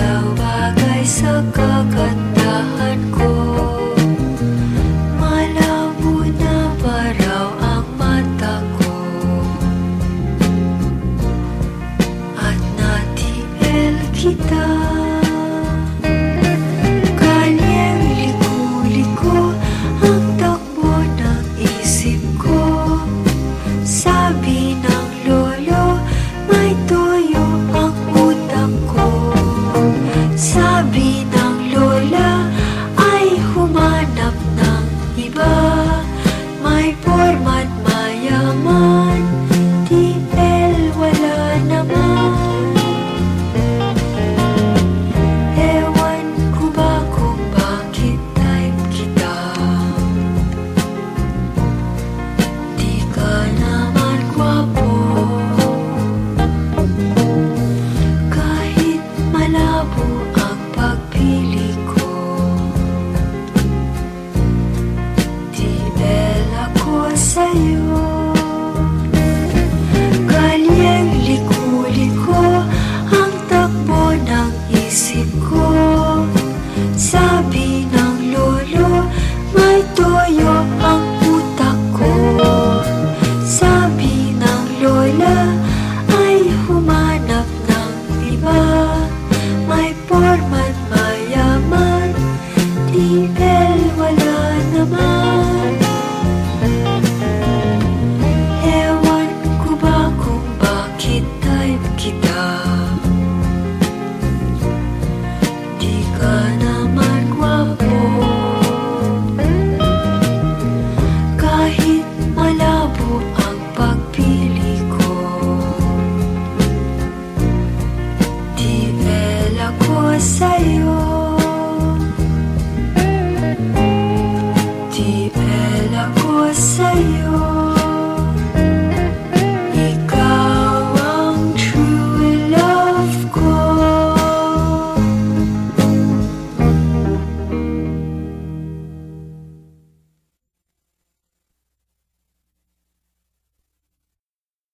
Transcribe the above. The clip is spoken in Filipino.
Ikaw bagay sa kakatawa say you are.